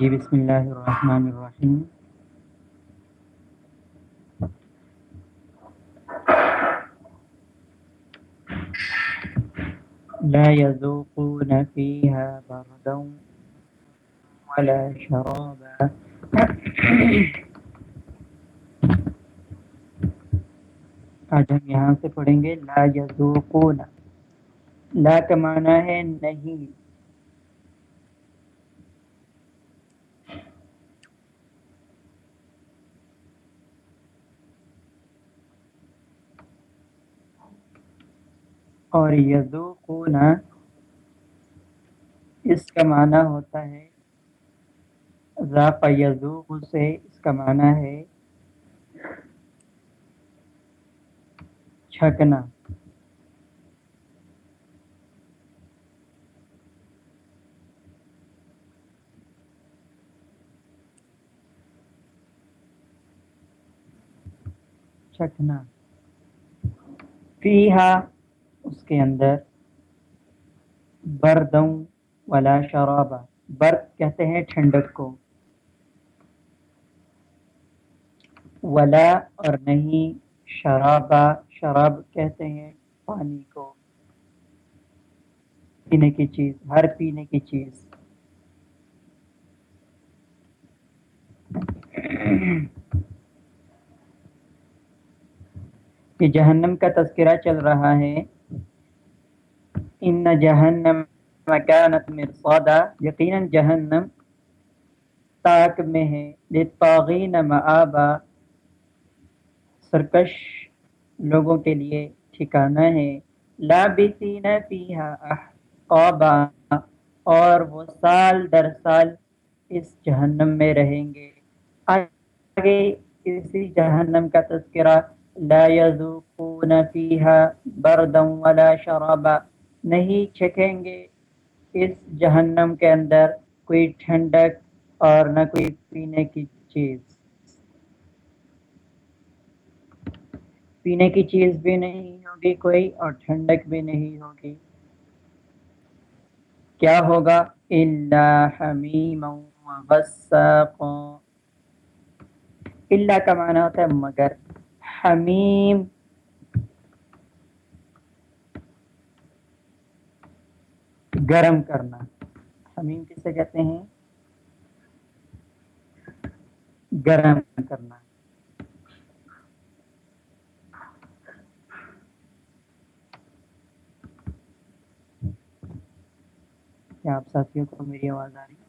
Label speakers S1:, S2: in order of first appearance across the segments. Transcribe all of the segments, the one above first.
S1: جی بسم اللہ الرحمن الرحیم۔ لا يذوقون فيها بردا ولا شرابا. آج ہم یہاں سے پڑھیں گے لا یذوقون لا کا معنی ہے نہیں۔ اور یذوقون اس کا معنی ہوتا ہے، ذاق یذوق سے اس کا معنی ہے چھکنا۔ چھکنا۔ فیہا اس کے اندر بردوں ولا شرابا برد کہتے ہیں ٹھنڈک کو۔ ولا اور نہیں، شرابا، شراب کہتے ہیں پانی کو۔ پینے کی چیز، ہر پینے کی چیز۔ کہ جہنم کا تذکرہ چل رہا ہے۔ ان جہنم مکانت مرصادا. یقیناً جہنم تاک میں ہے. للطاغین معابا سرکش لوگوں کے لیے ٹھکانہ ہے. لابثین فیہا احقابا. اور وہ سال در سال اس جہنم میں رہیں گے. آگے اسی جہنم کا تذکرہ. لا یذوقون فیہا بردا ولا شرابا. نہیں چھکیں گے۔ اس جہنم کے اندر کوئی ٹھنڈک اور نہ کوئی پینے کی چیز۔ پینے کی چیز بھی نہیں ہوگی کوئی اور ٹھنڈک بھی نہیں ہوگی۔ کیا ہوگا؟ اللہ حمیم اللہ کا معنی ہوتا ہے مگر۔ حمیم گرم کرنا۔ حمیم کسے کہتے ہیں؟ گرم کرنا۔ کیا آپ ساتھیوں کو میری آواز آ رہی ہے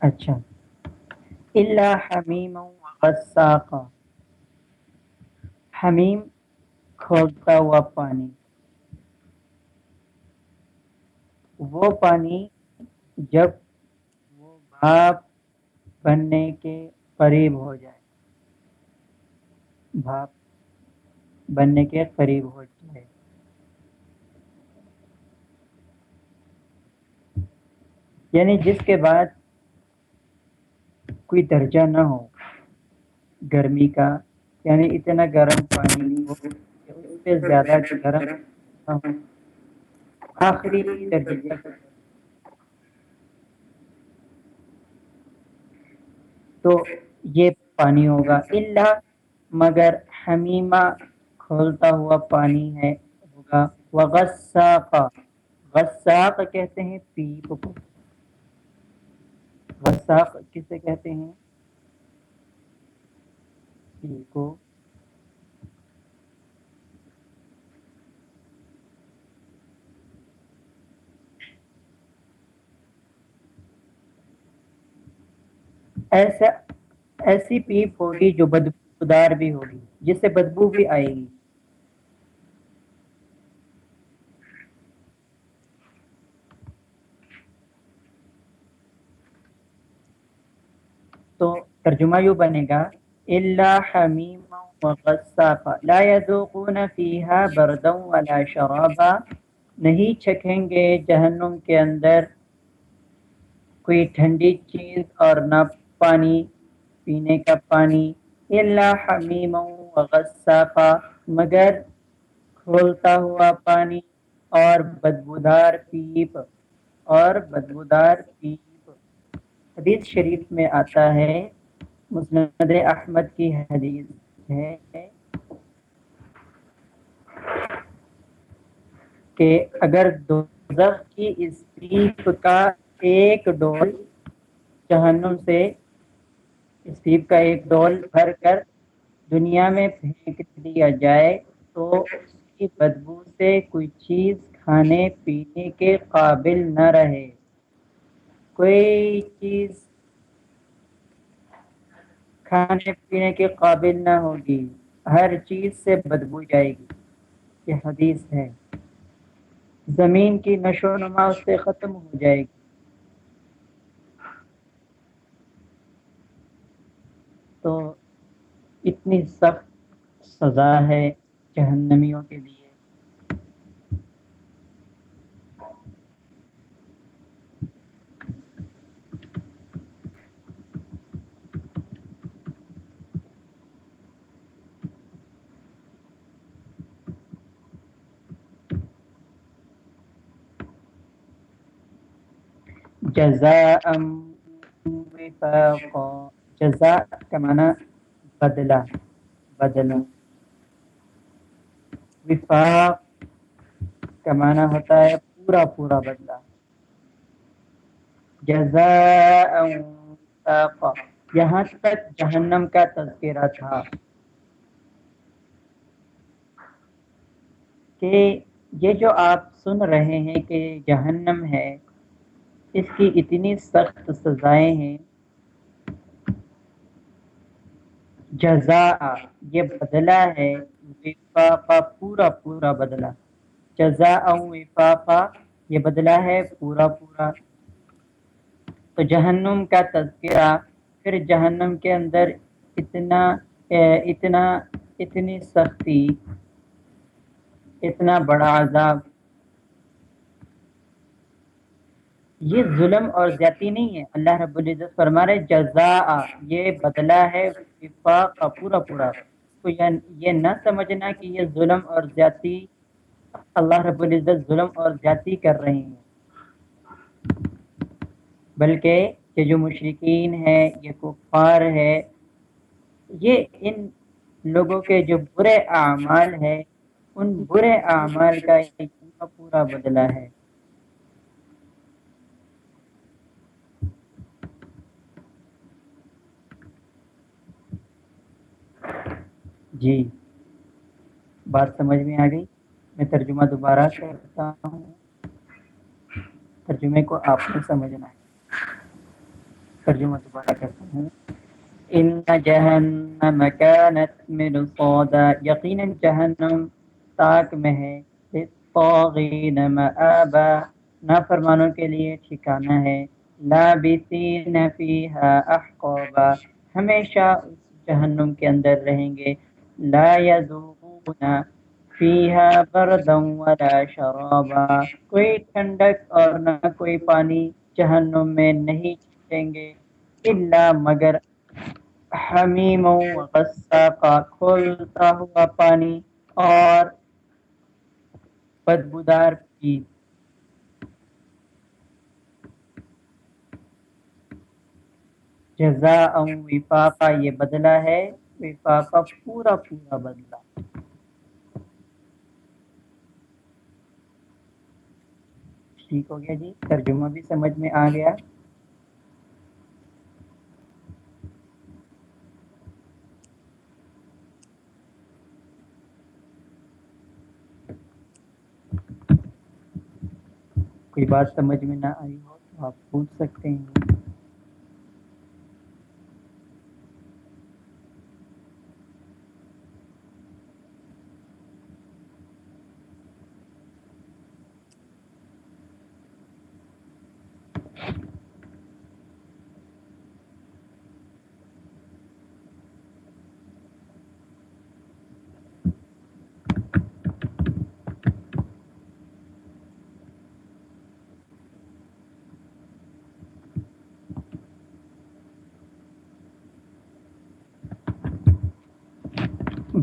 S1: اچھا اللہ حمیم وغساق. حمیم کھولتا ہوا پانی۔ وہ پانی جب وہ بھاپ بننے کے قریب ہو جائے۔ بھاپ بننے کے قریب ہو جائے۔ یعنی جس کے بعد کوئی درجہ نہ ہو۔ گرمی کا یعنی اتنا گرم پانی نہیں ہو اس سے زیادہ گرم نہ ہو۔ آخری درجے۔ تو یہ پانی ہوگا۔ اللہ مگر حمیمہ کھولتا ہوا پانی ہے، ہوگا۔ وغساق غساق کہتے ہیں پیپ کو۔ غساق کسے کہتے ہیں؟ پیپ کو۔ ایسا، ایسی پیپ ہوگی جو بدبودار بھی ہوگی، جس سے بدبو بھی آئے گی تو ترجمہ یوں بنے گا الا حمیم وغساقا، لا يذوقون فيها بردا ولا شرابا، نہیں چکھیں گے جہنم کے اندر کوئی ٹھنڈی چیز اور نہ پانی، پینے کا پانی اللہ حمیم و مگر کھولتا ہوا پانی اور بدبودار پیپ، اور بدبودار پیپ۔ حدیث شریف میں آتا ہے مسند احمد کی حدیث ہے کہ اگر دوزخ کی اس پیپ کا ایک ڈول جہنم سے اس پیپ کا ایک ڈول بھر کر دنیا میں پھینک دیا جائے، تو اس کی بدبو سے کوئی چیز کھانے پینے کے قابل نہ رہے۔ کوئی چیز کھانے پینے کے قابل نہ ہوگی۔ ہر چیز سے بدبو جائے گی۔ یہ حدیث ہے۔ زمین کی نشو و نما اس سے ختم ہو جائے گی۔ تو اتنی سخت سزا ہے جہنمیوں کے لیے۔ جزاء وفاقا، جزاء کا معنی بدلہ بدلہ۔ وفاق کا معنی ہوتا ہے پورا پورا بدلہ۔ جزاء وفاقا۔ یہاں تک جہنم کا تذکرہ تھا کہ یہ جو آپ سن رہے ہیں کہ جہنم ہے اس کی اتنی سخت سزائیں ہیں۔ جزا یہ بدلہ ہے۔ وفاقا پورا پورا بدلہ۔ جزا وفاقا یہ بدلہ ہے۔ پورا پورا۔ تو جہنم کا تذکرہ۔ پھر جہنم کے اندر اتنا اتنا، اتنی سختی، اتنا بڑا عذاب۔ یہ ظلم اور زیادتی نہیں ہے۔ اللہ رب العزت فرما رہے جزا یہ بدلہ ہے، وفاق کا پورا پورا۔ تو یہ نہ سمجھنا کہ یہ ظلم اور زیادتی اللہ رب العزت ظلم اور زیادتی کر رہے ہیں۔ بلکہ یہ جو مشرقین ہے یہ کفار ہے یہ ان لوگوں کے جو برے اعمال ہے ان برے اعمال کا پورا بدلہ ہے۔ جی۔ بات سمجھ میں آ گئی؟ میں ترجمہ دوبارہ کرتا ہوں۔ ترجمے کو آپ نے سمجھنا ہے۔ ترجمہ دوبارہ کرتا ہوں۔ ان جہنم كانت مرصادا یقینا جہنم تاک میں ہے۔ للطاغین مآبا۔ نافرمانوں کے لیے ٹھکانہ ہے۔ لابثین فیہا احقابا ہمیشہ اس جہنم کے اندر رہیں گے۔ لا يذوقون فيها بردا ولا شرابا۔ کوئی ٹھنڈک اور نہ کوئی پانی جہنم میں نہیں چلیں گے۔ الا مگر حمیم و غساقا کھولتا ہوا پانی اور بدبودار پی۔ جزاء وفاقا، یہ بدلہ ہے۔ وفاقہ پورا پورا بدلا ٹھیک ہو گیا جی ترجمہ بھی سمجھ میں آ گیا۔ کوئی بات سمجھ میں نہ آئی ہو تو آپ پوچھ سکتے ہیں۔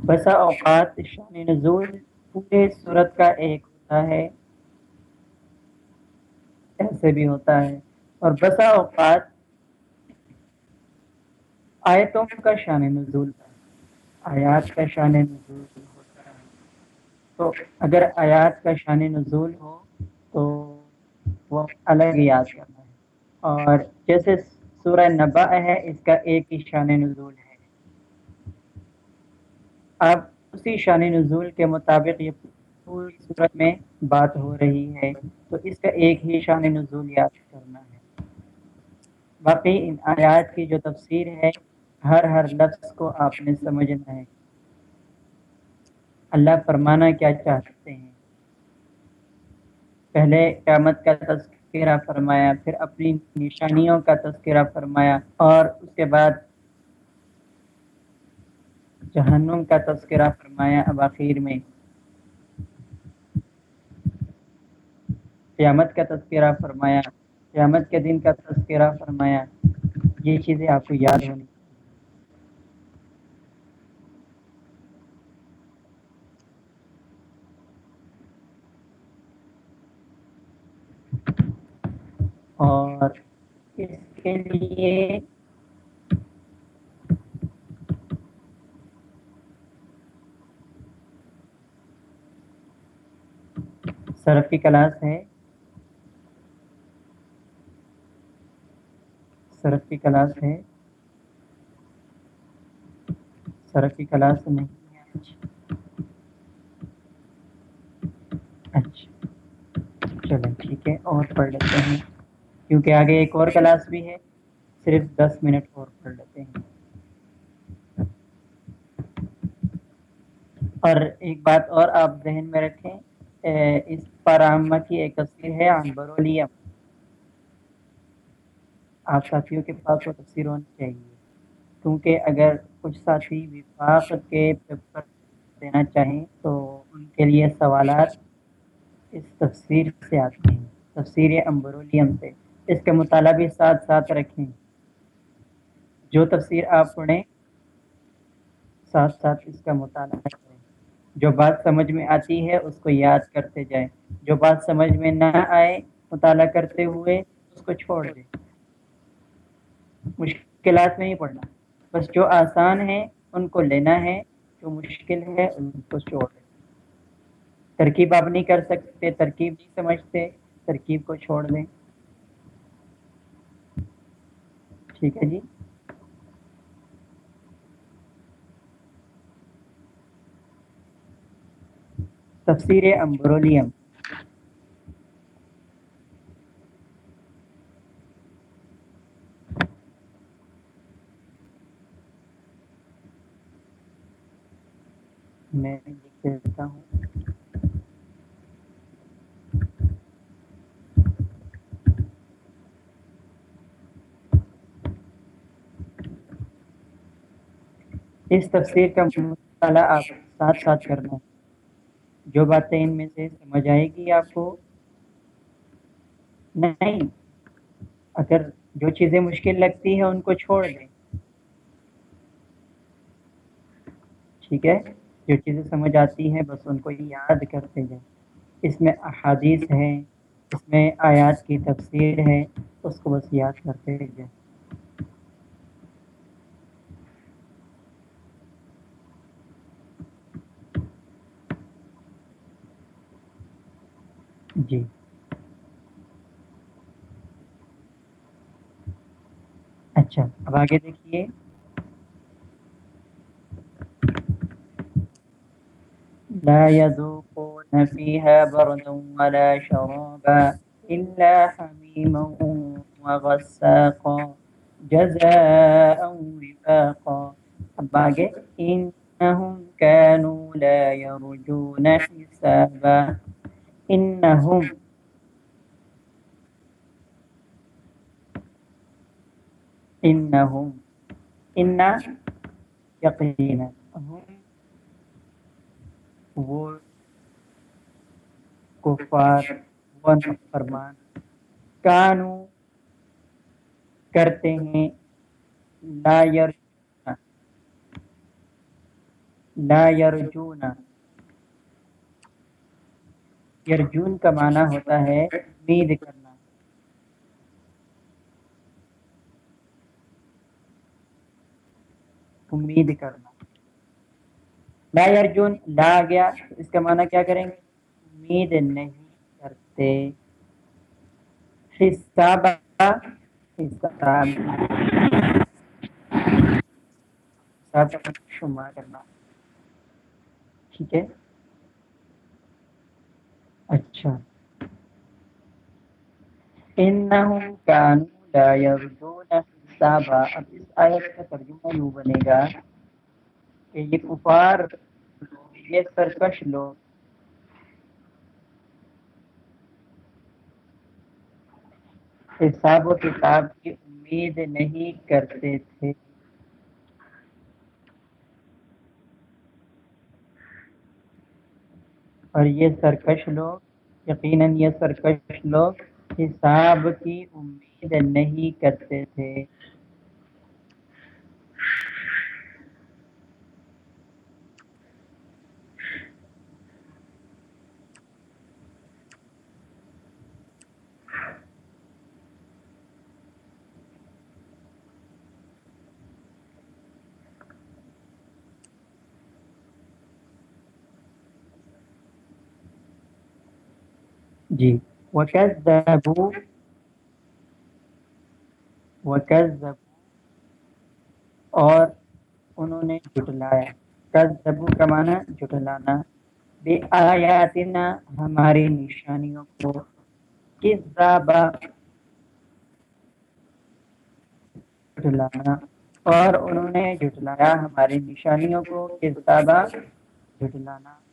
S1: بسا اوقات شان نزول پورے صورت کا ایک ہوتا ہے۔ ایسے بھی ہوتا ہے۔ اور بسا اوقات آیتوں کا شان نزول آیات کا شان نزول ہوتا ہے تو اگر آیات کا شان نزول ہو تو وہ الگ یاد کرنا ہے۔ اور جیسے سورہ نبا ہے، اس کا ایک ہی شان نزول ہے۔ اب اسی شان نزول کے مطابق یہ پوری صورت میں بات ہو رہی ہے، تو اس کا ایک ہی شان نزول یاد کرنا ہے۔ باقی ان آیات کی جو تفسیر ہے، ہر ہر لفظ کو آپ نے سمجھنا ہے۔ اللہ فرمانا کیا چاہتے ہیں۔ پہلے قیامت کا تذکرہ فرمایا، پھر اپنی نشانیوں کا تذکرہ فرمایا اور اس کے بعد جہنم کا تذکرہ فرمایا اب آخر میں۔ قیامت کا تذکرہ فرمایا۔ قیامت کے دن کا تذکرہ فرمایا۔ یہ چیزیں آپ کو یاد ہونی اور اس کے لیے سرف کی کلاس ہے۔ سرف کی کلاس ہے۔ سرف کی کلاس نہیں۔ ہے اچھا۔ چلو ٹھیک ہے، اور پڑھ لیتے ہیں۔ کیونکہ آگے ایک اور کلاس بھی ہے، صرف دس منٹ اور پڑھ لیتے ہیں۔ اور ایک بات اور آپ ذہن میں رکھیں۔ اس پرامہ کی ایک تصویر ہے امبرولیم آپ ساتھیوں کے پاس وہ تفسیر ہونی چاہیے۔ کیونکہ اگر کچھ ساتھی وفاق کے پیپر دینا چاہیں تو ان کے لیے سوالات اس تفسیر سے آتے ہیں۔ تفسیر امبرولیم سے۔ اس کا مطالعہ بھی ساتھ ساتھ رکھیں۔ جو تفسیر آپ پڑھیں، ساتھ ساتھ اس کا مطالعہ کریں۔ جو بات سمجھ میں آتی ہے، اس کو یاد کرتے جائیں۔ جو بات سمجھ میں نہ آئے، مطالعہ کرتے ہوئے اس کو چھوڑ دیں۔ مشکلات میں ہی پڑھنا بس جو آسان ہے، ان کو لینا ہے، جو مشکل ہے، ان کو چھوڑ دیں۔ ترکیب آپ نہیں کر سکتے، ترکیب نہیں سمجھتے، ترکیب کو چھوڑ دیں۔ ٹھیک ہے جی؟ تفسیر امبرولیم میں لکھ دیتا ہوں۔ اس تفسیر کا مطالعہ آپ ساتھ ساتھ کرنا۔ ہے جو باتیں ان میں سے سمجھ آئے گی آپ کو؟ نہیں۔ اگر جو چیزیں مشکل لگتی ہیں ان کو چھوڑ دیں۔ ٹھیک ہے؟ جو چیزیں سمجھ آتی ہیں بس ان کو یاد کرتے جائیں۔ اس میں احادیث ہیں، اس میں آیات کی تفسیر ہے اس کو بس یاد کرتے جائیں۔ جی۔ اچھا اب آگے دیکھیے۔ لا يذوقون فيها بردا ولا شرابا إلا حميما وغساقا، جزاء وفاقا۔ اب آگے، إنهم كانوا لا يرجون حسابا۔ إنهم إنهم إن يقينا وہ کفار و فرمان کانو کرتے ہیں، لا یر لا یرجون یرجون کا معنی ہوتا ہے امید کرنا۔ امید کرنا۔ لا یرجون، لا گیا، اس کا معنی کیا کریں گے؟ امید نہیں کرتے۔ حساب حساب شمار کرنا۔ ٹھیک ہے؟ اچھا۔ انہم کانو لا یرجون حسابا۔ اب اس آیت کا ترجمہ یوں بنے گا کہ یہ کفار، یہ سرکش لوگ۔ حساب و کتاب کی امید نہیں کرتے تھے۔ اور یہ سرکش لوگ یقیناً یہ سرکش لوگ حساب کی امید نہیں کرتے تھے۔ جی۔ وکذبوا وکذبوا اور انہوں نے جھٹلایا۔ کذبوا کا معنی جھٹلانا۔ بے آیاتنا ہماری نشانیوں کو۔ کذابا، جھٹلانا۔ اور انہوں نے جھٹلایا، ہماری نشانیوں کو۔ کذابا، جھٹلانا۔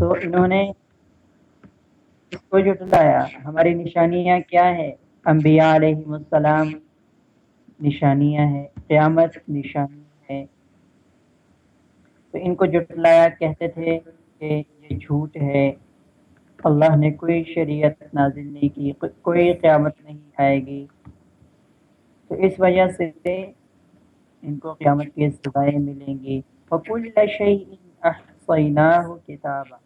S1: تو انہوں نے اس کو جٹلایا ہماری نشانیاں کیا ہے انبیاء علیہ السلام نشانیاں ہیں، قیامت نشانی ہے تو ان کو جٹلایا کہتے تھے کہ یہ جھوٹ ہے۔ اللہ نے کوئی شریعت نازل نہیں کی، کوئی قیامت نہیں آئے گی۔ تو اس وجہ سے ان کو قیامت کی سزائیں ملیں گی وَكُلَّ شَيْءٍ أَحْصَيْنَاهُ كِتَابًا۔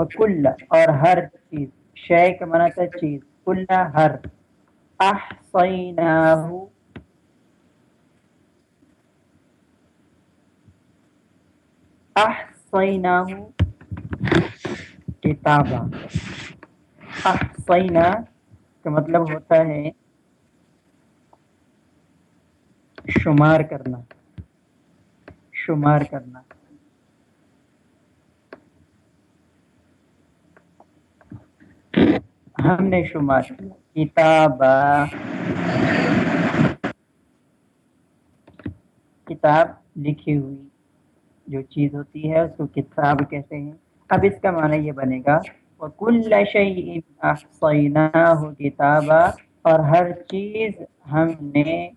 S1: وکل اور ہر چیز، شے کا معنی تھا چیز۔ کل ہر۔ احصیناہ احصیناہ کتابا احصینا کا مطلب ہوتا ہے شمار کرنا۔ شمار کرنا۔ ہم نے شمار کتاب کتاب لکھی ہوئی جو چیز ہوتی ہے، اس کو کتاب کہتے ہیں۔ اب اس کا معنی یہ بنے گا، وَكُلَّ شَيْءٍ أَحْصَيْنَاهُ کتابا اور ہر چیز ہم نے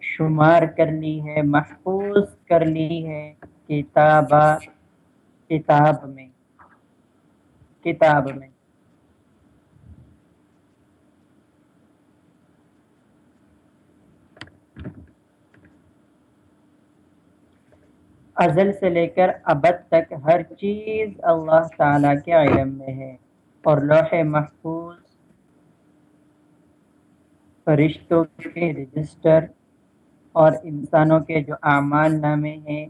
S1: شمار کر لی ہے، محفوظ کر لی ہے کتابہ کتاب میں۔ کتاب میں۔ ازل سے لے کر ابد تک ہر چیز اللہ تعالیٰ کے علم میں ہے۔ اور لوح محفوظ فرشتوں کے رجسٹر اور انسانوں کے جو اعمال نامے ہیں،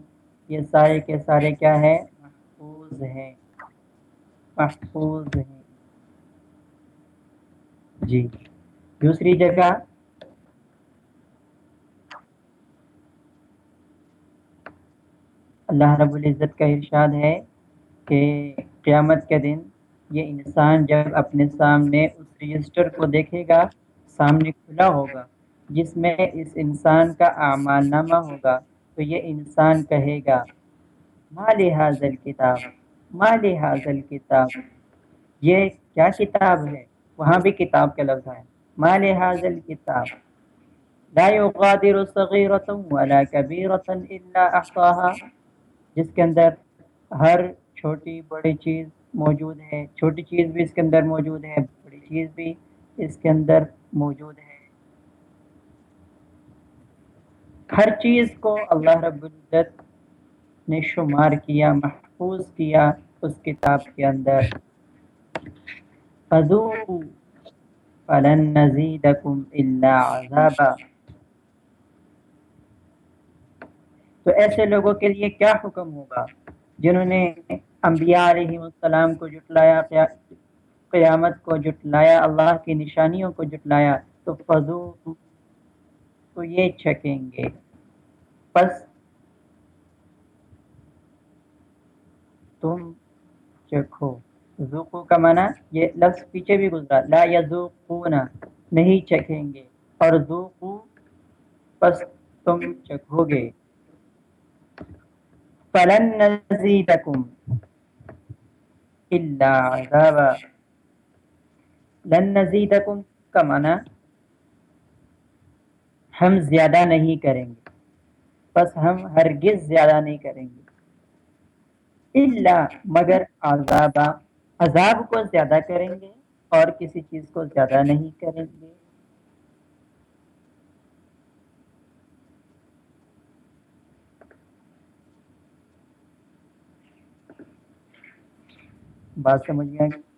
S1: یہ سارے کے سارے کیا ہے؟ محفوظ ہیں۔ محفوظ ہیں جی۔ دوسری جگہ۔ اللہ رب العزت کا ارشاد ہے کہ قیامت کے دن یہ انسان جب اپنے سامنے اس رجسٹر کو دیکھے گا، سامنے کھلا ہوگا، جس میں اس انسان کا اعمال نامہ ہوگا، تو یہ انسان کہے گا مال حاضل کتاب مال حاضل کتاب۔ یہ کیا کتاب ہے؟ وہاں بھی کتاب کا لفظ ہے مال حاضل کتاب۔ لا يغادر صغيرة ولا كبيرة إلا أحصاها۔ جس کے اندر ہر چھوٹی بڑی چیز موجود ہے۔ چھوٹی چیز بھی اس کے اندر موجود ہے، بڑی چیز بھی اس کے اندر موجود ہے۔ ہر چیز کو اللہ رب العزت نے شمار کیا، محفوظ کیا۔ اس کتاب کے اندر۔ فضو فلن نزیدکم الا عذابا۔ تو ایسے لوگوں کے لیے کیا حکم ہوگا جنہوں نے انبیاء علیہ السلام کو جٹلایا قیامت کو جٹلایا اللہ کی نشانیوں کو جٹلایا تو فضو تو یہ چھکیں گے۔ پس تم چکھو ذوقو کا معنی یہ لفظ پیچھے بھی گزرا۔ لا یذوقون نہیں چکھیں گے۔ اور ذوقو پس تم چکھو گے۔ فلن نزیدکم الا عذابا۔ لن نزیدکم کا معنی ہم زیادہ نہیں کریں گے۔ بس ہم ہرگز زیادہ نہیں کریں گے۔ اللہ مگر عذاب عذاب کو زیادہ کریں گے اور کسی چیز کو زیادہ نہیں کریں گے۔ بات سمجھ گیا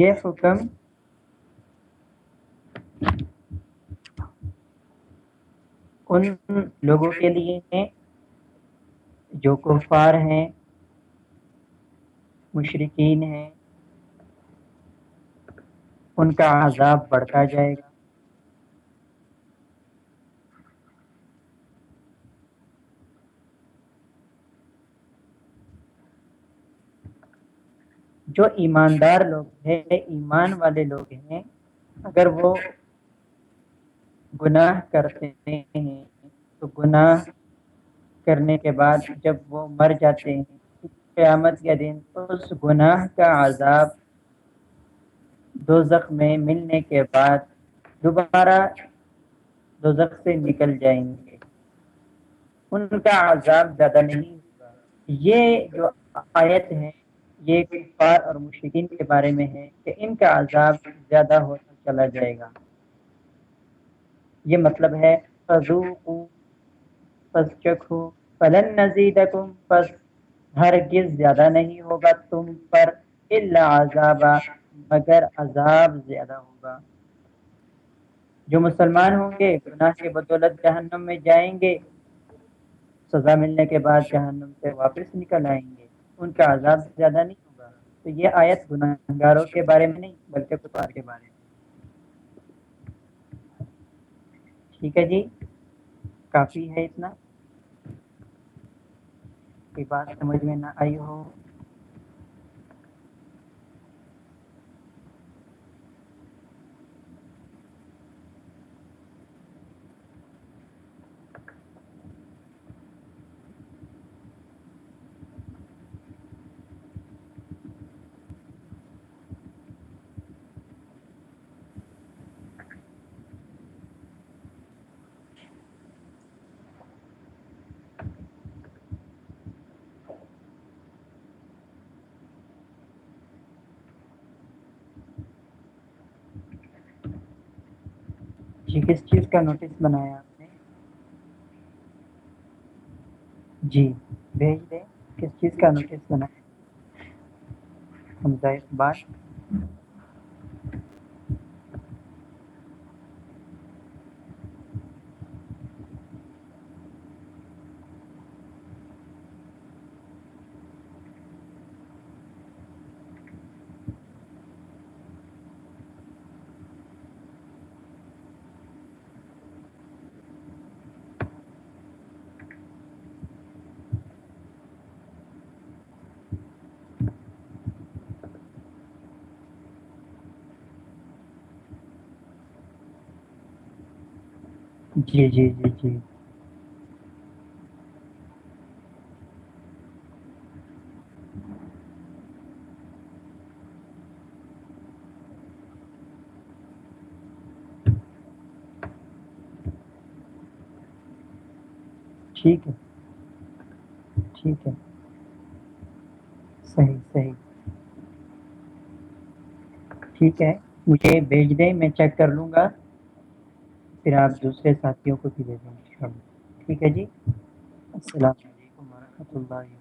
S1: Jeff حکم ان لوگوں کے لیے ہیں جو کفار ہیں مشرقین ہیں۔ ان کا عذاب بڑھتا جائے گا۔ جو ایماندار لوگ ہیں، ایمان والے لوگ ہیں، اگر وہ گناہ کرتے ہیں، تو گناہ کرنے کے بعد جب وہ مر جاتے ہیں، قیامت کے دن تو اس گناہ کا عذاب دوزخ میں ملنے کے بعد دوبارہ دوزخ سے نکل جائیں گے۔ ان کا عذاب زیادہ نہیں ہوگا۔ یہ جو آیت ہے یہ کفار اور مشکین کے بارے میں ہے کہ ان کا عذاب زیادہ ہوتا چلا جائے گا۔ یہ مطلب ہے پس چکھو فلن نزیدکم پس ہرگز زیادہ نہیں ہوگا تم پر الا عذابا، مگر عذاب زیادہ ہوگا۔ جو مسلمان ہوں گے، گناہ کے بدولت جہنم میں جائیں گے، سزا ملنے کے بعد جہنم سے واپس نکل آئیں گے۔ ان کا عذاب زیادہ نہیں ہوگا۔ تو یہ آیت گناہ گاروں کے بارے میں نہیں، بلکہ کفار کے بارے میں۔ ٹھیک ہے جی؟ کافی ہے اتنا۔ کوئی بات سمجھ میں نہ آئی ہو۔ جی کس چیز کا نوٹس بنایا آپ نے؟ جی بھیج دیں، کس چیز کا نوٹس بنایا؟ حمزہ اقبال۔ جی جی جی جی۔ ٹھیک ہے۔ ٹھیک ہے۔ صحیح صحیح۔ ٹھیک ہے، مجھے بھیج دیں، میں چیک کر لوں گا۔ پھر آپ دوسرے ساتھیوں کو بھی دے دیں ٹھیک ہے جی؟ السلام علیکم ورحمۃ اللہ